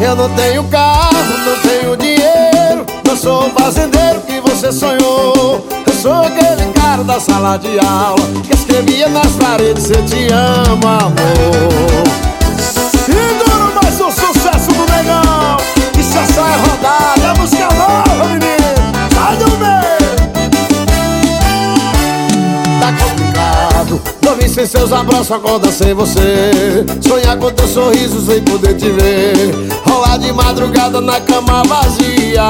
Eu não tenho carro, não tenho dinheiro Não sou o fazendeiro que você sonhou. Eu sou aquele cara da sala de aula Que escrevia nas paredes Eu te amo, amor sem seus abraços, acordar sem você. Sonhar com teu sorriso sem poder te ver. Rolar de madrugada na cama vazia.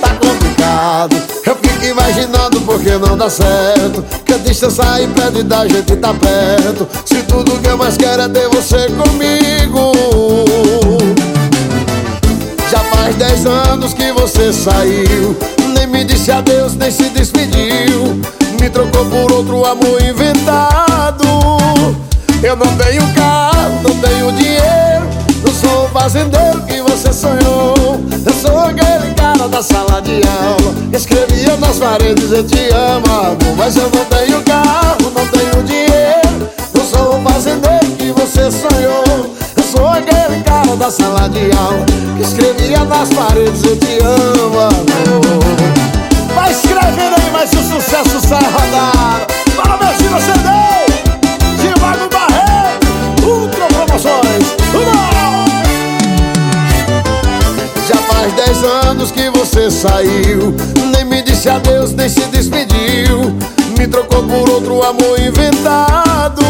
Tá complicado. Eu fico imaginando porque não dá certo. Que a distância impede da gente tá perto. Se tudo que eu mais quero é ter você comigo. Já faz dez anos que você saiu. Nem me disse adeus, nem se despediu. Me trocou por outro amor Eu não tenho carro, não tenho dinheiro Não sou o fazendeiro que você sonhou. Eu sou aquele cara da sala de aula Escrevia nas paredes eu te amo, amor. Mas eu não tenho carro, não tenho dinheiro Não sou o fazendeiro que você sonhou. Eu sou aquele cara da sala de aula Que escrevia nas paredes eu te amo, amor anos que você saiu. Nem me disse adeus, nem se despediu. Me trocou por outro amor inventado.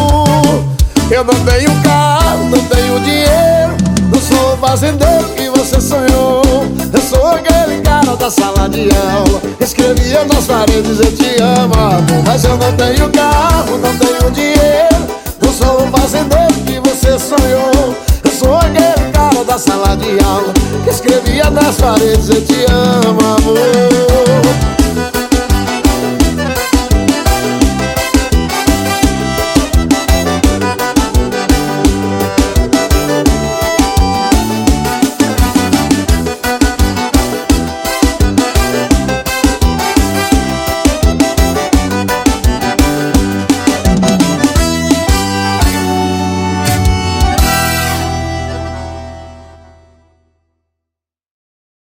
Eu não tenho carro, não tenho dinheiro. Não sou o fazendeiro que você sonhou. Eu sou aquele cara da sala de aula. Escrevia nas paredes eu te amo, Mas eu não tenho carro, não tenho dinheiro. Não sou o fazendeiro que você sonhou da sala de aula Que escrevia nas paredes eu te amo,